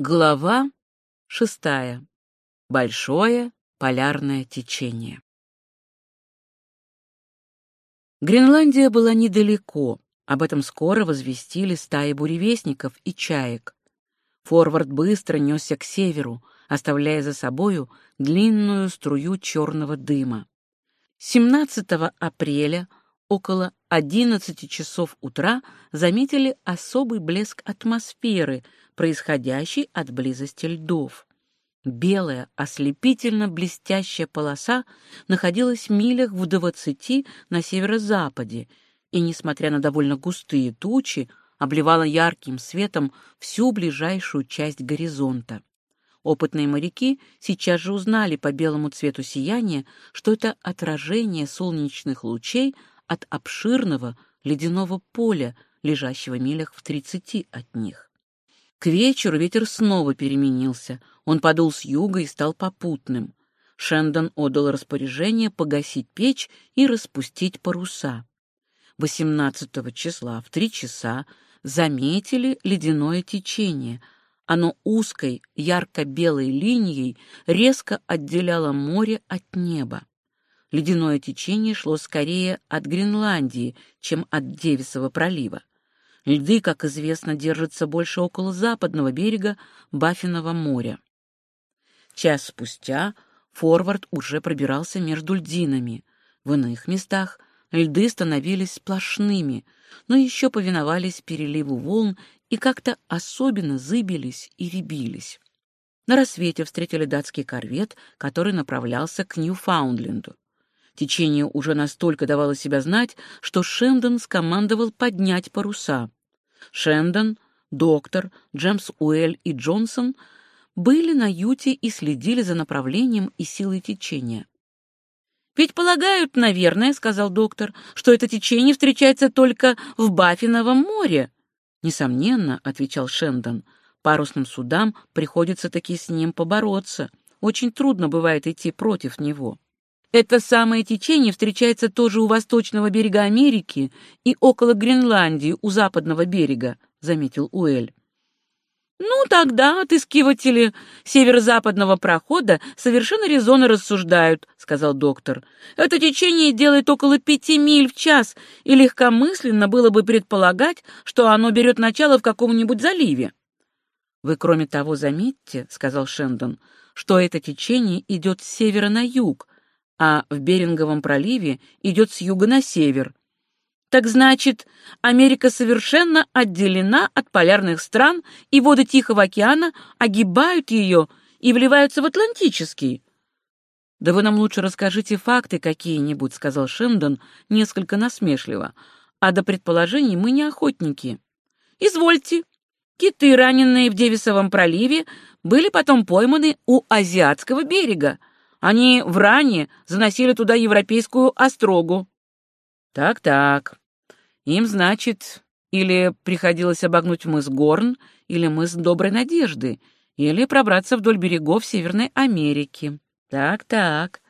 Глава шестая. Большое полярное течение. Гренландия была недалеко, об этом скоро возвестили стаи буревестников и чаек. Форвард быстро несся к северу, оставляя за собою длинную струю черного дыма. 17 апреля около 11 часов утра заметили особый блеск атмосферы, происходящий от близости льдов. Белая, ослепительно блестящая полоса находилась в милях в двадцати на северо-западе и, несмотря на довольно густые тучи, обливала ярким светом всю ближайшую часть горизонта. Опытные моряки сейчас же узнали по белому цвету сияния, что это отражение солнечных лучей от обширного ледяного поля, лежащего милях в тридцати от них. К вечеру ветер снова переменился, он подул с юга и стал попутным. Шендон отдал распоряжение погасить печь и распустить паруса. 18 числа в три часа заметили ледяное течение. Оно узкой, ярко-белой линией резко отделяло море от неба. Ледяное течение шло скорее от Гренландии, чем от Девисова пролива. Льды, как известно, держатся больше около западного берега Баффинова моря. Час спустя форвард уже пробирался между льдинами. В иных местах льды становились сплошными, но еще повиновались переливу волн и как-то особенно зыбились и рябились. На рассвете встретили датский корвет, который направлялся к Ньюфаундленду. Течение уже настолько давало себя знать, что Шендон скомандовал поднять паруса. Шендон, доктор, Джеймс Уэль и Джонсон были на юте и следили за направлением и силой течения. «Ведь полагают, наверное, — сказал доктор, — что это течение встречается только в Баффиновом море». «Несомненно, — отвечал Шендон, — парусным судам приходится таки с ним побороться. Очень трудно бывает идти против него». Это самое течение встречается тоже у восточного берега Америки и около Гренландии, у западного берега, — заметил Уэль. «Ну, тогда отыскиватели северо-западного прохода совершенно резонно рассуждают», — сказал доктор. «Это течение делает около пяти миль в час, и легкомысленно было бы предполагать, что оно берет начало в каком-нибудь заливе». «Вы, кроме того, заметьте», — сказал Шендон, — «что это течение идет с севера на юг, а в Беринговом проливе идет с юга на север. Так значит, Америка совершенно отделена от полярных стран, и воды Тихого океана огибают ее и вливаются в Атлантический. «Да вы нам лучше расскажите факты какие-нибудь», — сказал Шендон несколько насмешливо. «А до предположений мы не охотники». «Извольте. Киты, раненые в Девисовом проливе, были потом пойманы у Азиатского берега. Они в ране заносили туда европейскую острогу. Так-так. Им, значит, или приходилось обогнуть мыс Горн, или мыс Доброй Надежды, или пробраться вдоль берегов Северной Америки. Так-так.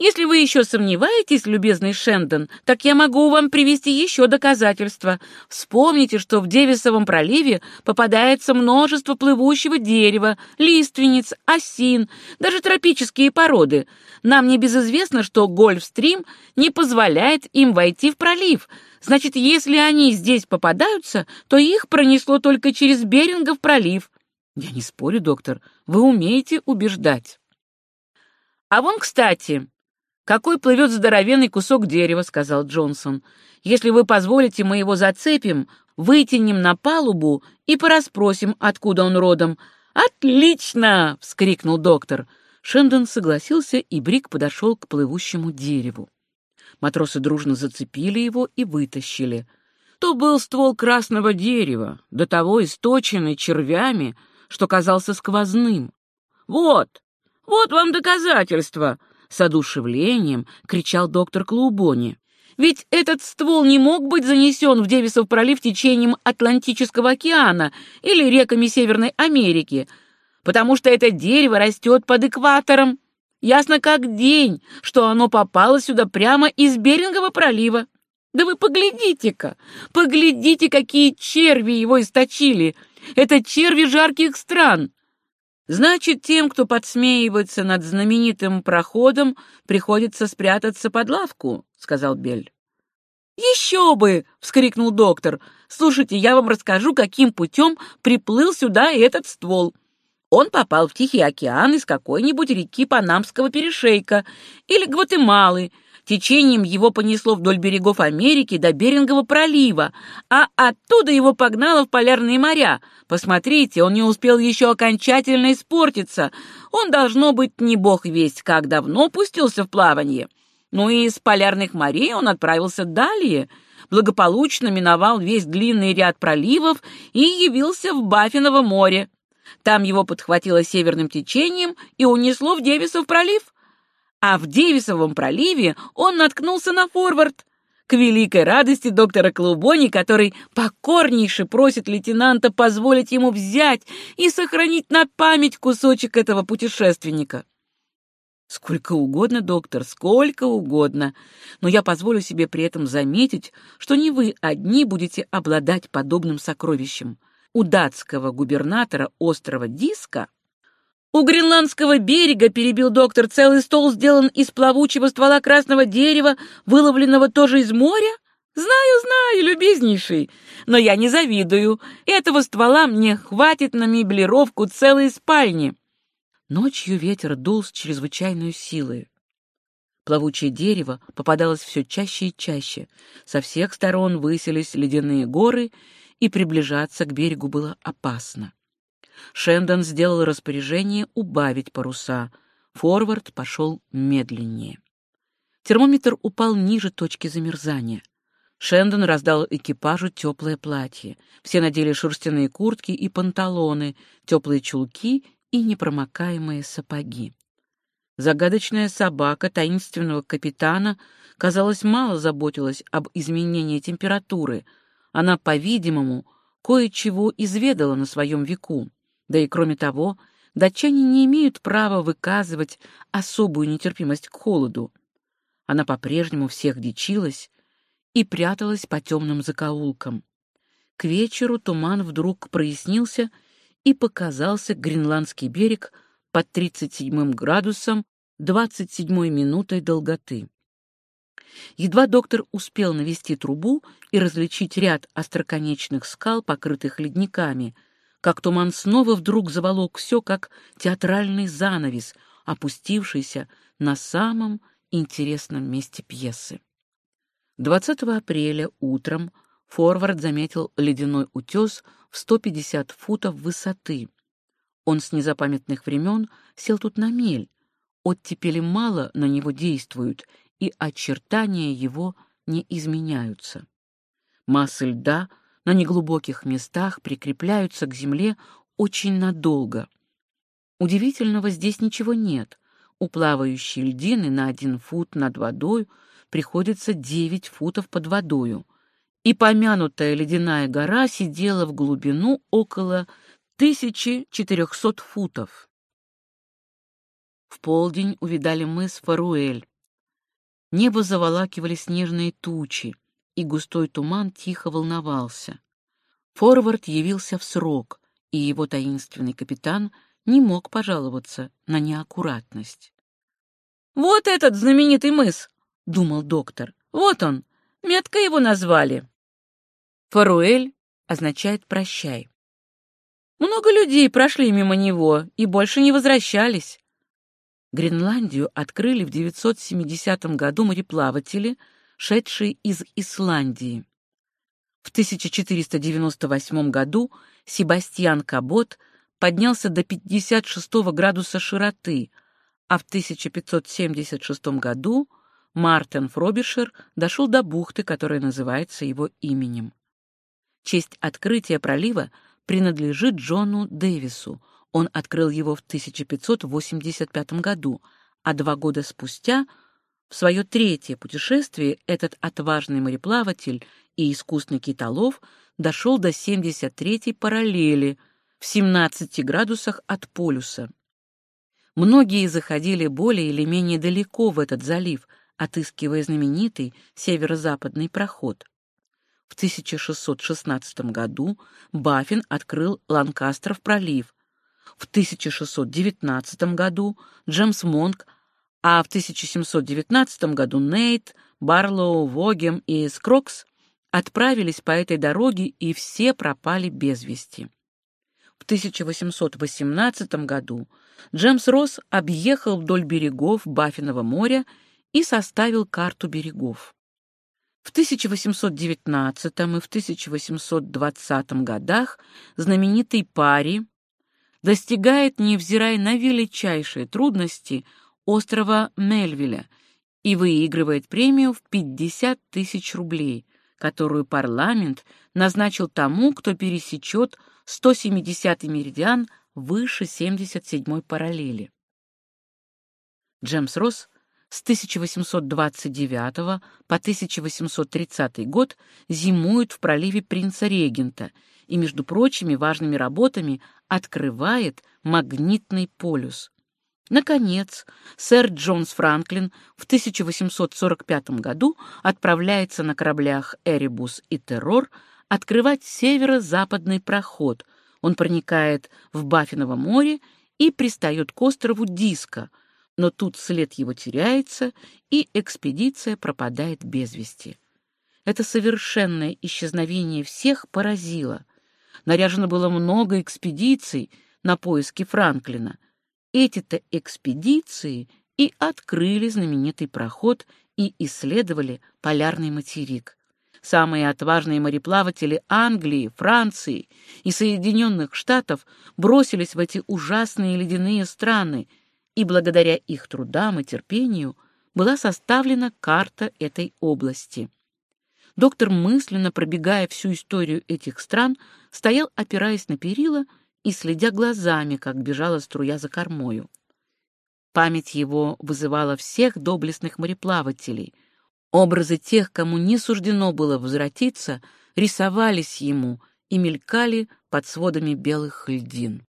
Если вы еще сомневаетесь, любезный Шендон, так я могу вам привести еще доказательства. Вспомните, что в Девисовом проливе попадается множество плывущего дерева, лиственниц, осин, даже тропические породы. Нам не безызвестно, что Гольфстрим не позволяет им войти в пролив. Значит, если они здесь попадаются, то их пронесло только через Берингов пролив. Я не спорю, доктор, вы умеете убеждать. А вон, кстати, «Какой плывет здоровенный кусок дерева», — сказал Джонсон. «Если вы позволите, мы его зацепим, вытянем на палубу и порасспросим, откуда он родом». «Отлично!» — вскрикнул доктор. Шендон согласился, и Брик подошел к плывущему дереву. Матросы дружно зацепили его и вытащили. То был ствол красного дерева, до того источенный червями, что казался сквозным. «Вот, вот вам доказательство!» С одушевлением кричал доктор Клубони. Ведь этот ствол не мог быть занесен в Девисов пролив течением Атлантического океана или реками Северной Америки, потому что это дерево растет под экватором. Ясно как день, что оно попало сюда прямо из Берингового пролива. Да вы поглядите-ка, поглядите, какие черви его источили. Это черви жарких стран. Значит, тем, кто подсмеивается над знаменитым проходом, приходится спрятаться под лавку, сказал Бель. «Еще бы!» — вскрикнул доктор. «Слушайте, я вам расскажу, каким путем приплыл сюда этот ствол. Он попал в Тихий океан из какой-нибудь реки Панамского перешейка или Гватемалы. Течением его понесло вдоль берегов Америки до Берингового пролива, а оттуда его погнало в полярные моря. Посмотрите, он не успел еще окончательно испортиться. Он, должно быть, не бог весть, как давно пустился в плавание. Ну и из полярных морей он отправился далее, благополучно миновал весь длинный ряд проливов и явился в Баффиново море. Там его подхватило северным течением и унесло в Девисов пролив. А в Девисовом проливе он наткнулся на форвард. К великой радости доктора Клубони, который покорнейше просит лейтенанта позволить ему взять и сохранить на память кусочек этого путешественника. Сколько угодно, доктор, сколько угодно. Но я позволю себе при этом заметить, что не вы одни будете обладать подобным сокровищем. У датского губернатора острова Диска у гренландского берега, перебил доктор, целый стол сделан из плавучего ствола красного дерева, выловленного тоже из моря? Знаю, знаю, любезнейший, но я не завидую. Этого ствола мне хватит на меблировку целой спальни. Ночью ветер дул с чрезвычайной силой. Плавучее дерево попадалось все чаще и чаще. Со всех сторон высились ледяные горы, и приближаться к берегу было опасно. Шендон сделал распоряжение убавить паруса. Форвард пошел медленнее. Термометр упал ниже точки замерзания. Шендон раздал экипажу теплое платье. Все надели шерстяные куртки и панталоны, теплые чулки и непромокаемые сапоги. Загадочная собака таинственного капитана, казалось, мало заботилась об изменении температуры. Она, по-видимому, кое-чего изведала на своем веку. Да и кроме того, датчане не имеют права выказывать особую нетерпимость к холоду. Она по-прежнему всех дичилась и пряталась по темным закоулкам. К вечеру туман вдруг прояснился — и показался Гренландский берег под 37 градусом 27 минутой долготы. Едва доктор успел навести трубу и различить ряд остроконечных скал, покрытых ледниками, как туман снова вдруг заволок все, как театральный занавес, опустившийся на самом интересном месте пьесы. 20 апреля утром Форвард заметил ледяной утес в 150 футов высоты. Он с незапамятных времен сел тут на мель. Оттепели мало на него действуют, и очертания его не изменяются. Массы льда на неглубоких местах прикрепляются к земле очень надолго. Удивительного здесь ничего нет. У плавающей льдины на один фут над водой приходится девять футов под водою — и помянутая ледяная гора сидела в глубину около 1400 футов. В полдень увидали мыс Фаруэль. Небо заволакивали снежные тучи, и густой туман тихо волновался. Форвард явился в срок, и его таинственный капитан не мог пожаловаться на неаккуратность. «Вот этот знаменитый мыс!» — думал доктор. «Вот он! Метко его назвали!» Фаруэль означает «прощай». Много людей прошли мимо него и больше не возвращались. Гренландию открыли в 970 году мореплаватели, шедшие из Исландии. В 1498 году Себастьян Кабот поднялся до 56 градуса широты, а в 1576 году Мартин Фробишер дошел до бухты, которая называется его именем. Честь открытия пролива принадлежит Джону Дэвису. Он открыл его в 1585 году, а два года спустя, в свое третье путешествие, этот отважный мореплаватель и искусный китолов дошел до 73-й параллели в 17 градусах от полюса. Многие заходили более или менее далеко в этот залив, отыскивая знаменитый северо-западный проход. В 1616 году Баффин открыл Ланкастеров пролив. В 1619 году Джемс Монк, а в 1719 году Нейт, Барлоу, Вогем и Скрокс отправились по этой дороге и все пропали без вести. В 1818 году Джемс Росс объехал вдоль берегов Баффинова моря и составил карту берегов. В 1819 и в 1820 годах знаменитый Пари достигает, невзирая на величайшие трудности, острова Мельвиля и выигрывает премию в 50 тысяч рублей, которую парламент назначил тому, кто пересечет 170-й меридиан выше 77-й параллели. Джемс Росс с 1829 по 1830 год зимует в проливе Принца-Регента и, между прочими важными работами, открывает магнитный полюс. Наконец, сэр Джонс Франклин в 1845 году отправляется на кораблях «Эребус» и «Террор» открывать северо-западный проход. Он проникает в Баффиново море и пристает к острову Диска, но тут след его теряется, и экспедиция пропадает без вести. Это совершенное исчезновение всех поразило. Наряжено было много экспедиций на поиски Франклина. Эти-то экспедиции и открыли знаменитый проход и исследовали полярный материк. Самые отважные мореплаватели Англии, Франции и Соединенных Штатов бросились в эти ужасные ледяные страны, и благодаря их трудам и терпению была составлена карта этой области. Доктор, мысленно пробегая всю историю этих стран, стоял, опираясь на перила и следя глазами, как бежала струя за кормою. Память его вызывала всех доблестных мореплавателей — Образы тех, кому не суждено было возвратиться, рисовались ему и мелькали под сводами белых льдин.